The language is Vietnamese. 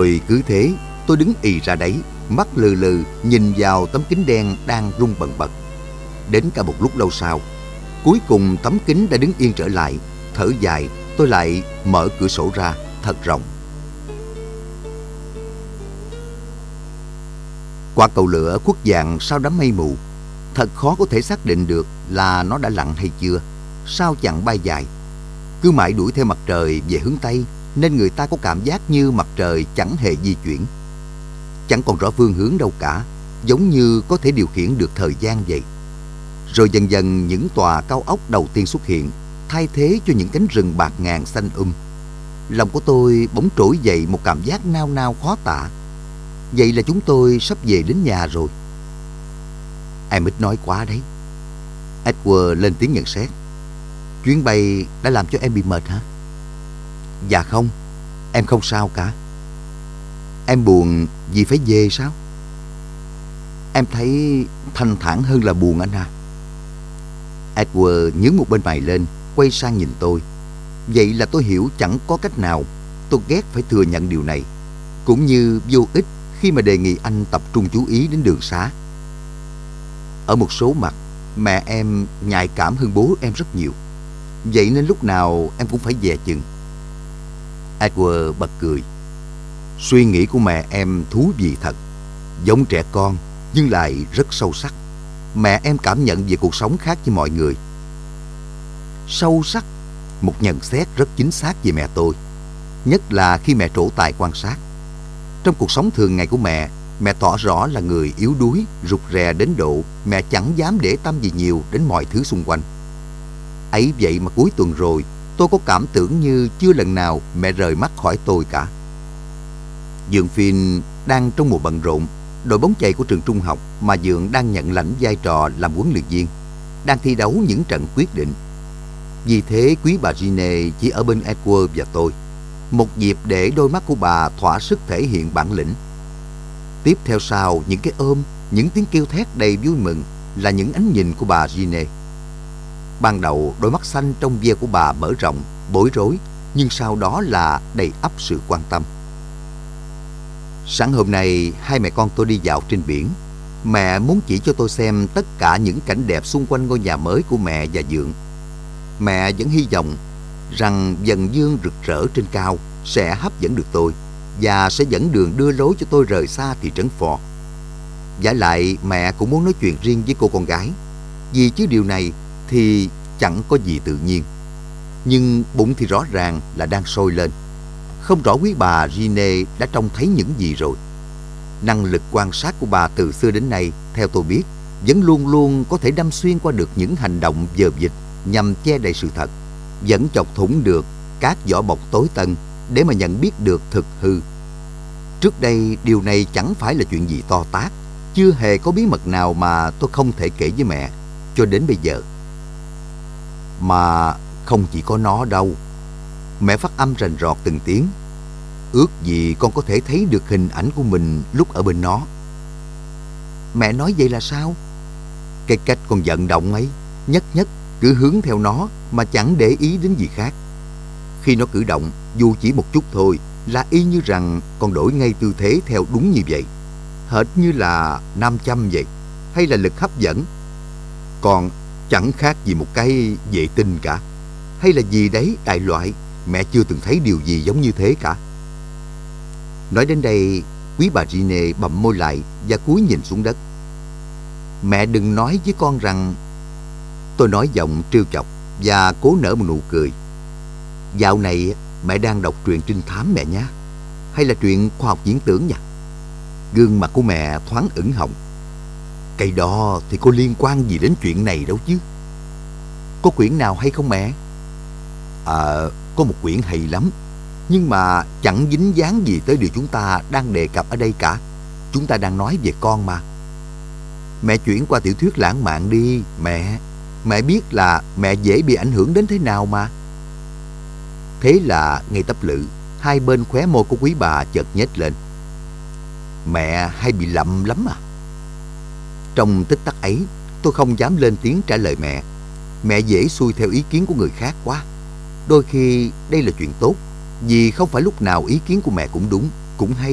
Rồi cứ thế, tôi đứng ì ra đấy, mắt lừ lừ nhìn vào tấm kính đen đang rung bần bật. Đến cả một lúc lâu sau, cuối cùng tấm kính đã đứng yên trở lại, thở dài, tôi lại mở cửa sổ ra thật rộng. qua cầu lửa khuất dạng sau đám mây mù, thật khó có thể xác định được là nó đã lặn hay chưa. Sao chẳng bay dài, cứ mãi đuổi theo mặt trời về hướng Tây nên người ta có cảm giác như mặt trời chẳng hề di chuyển. Chẳng còn rõ phương hướng đâu cả, giống như có thể điều khiển được thời gian vậy. Rồi dần dần những tòa cao ốc đầu tiên xuất hiện, thay thế cho những cánh rừng bạc ngàn xanh um. Lòng của tôi bỗng trỗi dậy một cảm giác nao nao khó tả. Vậy là chúng tôi sắp về đến nhà rồi. Em ít nói quá đấy. Edward lên tiếng nhận xét. Chuyến bay đã làm cho em bị mệt hả? Dạ không, em không sao cả. Em buồn vì phải về sao? Em thấy thanh thản hơn là buồn anh à. Edward nhướng một bên mày lên, quay sang nhìn tôi. Vậy là tôi hiểu chẳng có cách nào. Tôi ghét phải thừa nhận điều này. Cũng như vô ích khi mà đề nghị anh tập trung chú ý đến đường xá. Ở một số mặt, mẹ em nhạy cảm hơn bố em rất nhiều. Vậy nên lúc nào em cũng phải dè chừng. Edward bật cười. Suy nghĩ của mẹ em thú vị thật. Giống trẻ con nhưng lại rất sâu sắc. Mẹ em cảm nhận về cuộc sống khác với mọi người. Sâu sắc, một nhận xét rất chính xác về mẹ tôi. Nhất là khi mẹ trổ tài quan sát. Trong cuộc sống thường ngày của mẹ, mẹ tỏ rõ là người yếu đuối, rụt rè đến độ mẹ chẳng dám để tâm gì nhiều đến mọi thứ xung quanh. Ấy vậy mà cuối tuần rồi, tôi có cảm tưởng như chưa lần nào mẹ rời mắt khỏi tôi cả. Dượng Phiên đang trong mùa bận rộn, đội bóng chày của trường trung học mà Dượng đang nhận lãnh vai trò làm huấn luyện viên, đang thi đấu những trận quyết định. Vì thế quý bà Gine chỉ ở bên Edward và tôi, một dịp để đôi mắt của bà thỏa sức thể hiện bản lĩnh. Tiếp theo sau những cái ôm, những tiếng kêu thét đầy vui mừng là những ánh nhìn của bà Gine. Ban đầu đôi mắt xanh trong ve của bà mở rộng, bối rối, nhưng sau đó là đầy ắp sự quan tâm. Sáng hôm nay, hai mẹ con tôi đi dạo trên biển. Mẹ muốn chỉ cho tôi xem tất cả những cảnh đẹp xung quanh ngôi nhà mới của mẹ và Dượng. Mẹ vẫn hy vọng rằng dần dương rực rỡ trên cao sẽ hấp dẫn được tôi và sẽ dẫn đường đưa lối cho tôi rời xa thị trấn Phò. Giả lại mẹ cũng muốn nói chuyện riêng với cô con gái. Vì chứ điều này thì chẳng có gì tự nhiên. Nhưng bụng thì rõ ràng là đang sôi lên. Không rõ quý bà Gine đã trông thấy những gì rồi. Năng lực quan sát của bà từ xưa đến nay, theo tôi biết, vẫn luôn luôn có thể đâm xuyên qua được những hành động dờ dịch nhằm che đậy sự thật, vẫn chọc thủng được các vỏ bọc tối tân để mà nhận biết được thực hư. Trước đây điều này chẳng phải là chuyện gì to tát, chưa hề có bí mật nào mà tôi không thể kể với mẹ cho đến bây giờ. Mà không chỉ có nó đâu. Mẹ phát âm rành rọt từng tiếng. Ước gì con có thể thấy được hình ảnh của mình lúc ở bên nó. Mẹ nói vậy là sao? Cái cách con vận động ấy, nhất nhất cứ hướng theo nó mà chẳng để ý đến gì khác. Khi nó cử động, dù chỉ một chút thôi, là y như rằng con đổi ngay tư thế theo đúng như vậy. Hệt như là nam châm vậy, hay là lực hấp dẫn. Còn chẳng khác gì một cái vệ tinh cả. Hay là gì đấy đại loại, mẹ chưa từng thấy điều gì giống như thế cả. Nói đến đây, quý bà Rine bậm môi lại và cúi nhìn xuống đất. Mẹ đừng nói với con rằng... Tôi nói giọng trêu chọc và cố nở một nụ cười. Dạo này mẹ đang đọc truyện trinh thám mẹ nhé. Hay là truyện khoa học diễn tưởng nhỉ? Gương mặt của mẹ thoáng ửng hồng. Cái đó thì có liên quan gì đến chuyện này đâu chứ. Có quyển nào hay không mẹ? À, có một quyển hay lắm. Nhưng mà chẳng dính dáng gì tới điều chúng ta đang đề cập ở đây cả. Chúng ta đang nói về con mà. Mẹ chuyển qua tiểu thuyết lãng mạn đi, mẹ. Mẹ biết là mẹ dễ bị ảnh hưởng đến thế nào mà. Thế là ngay tấp lự, hai bên khóe môi của quý bà chợt nhếch lên. Mẹ hay bị lậm lắm à? Trong tích tắc ấy, tôi không dám lên tiếng trả lời mẹ. Mẹ dễ xuôi theo ý kiến của người khác quá. Đôi khi đây là chuyện tốt, vì không phải lúc nào ý kiến của mẹ cũng đúng, Cũng hay.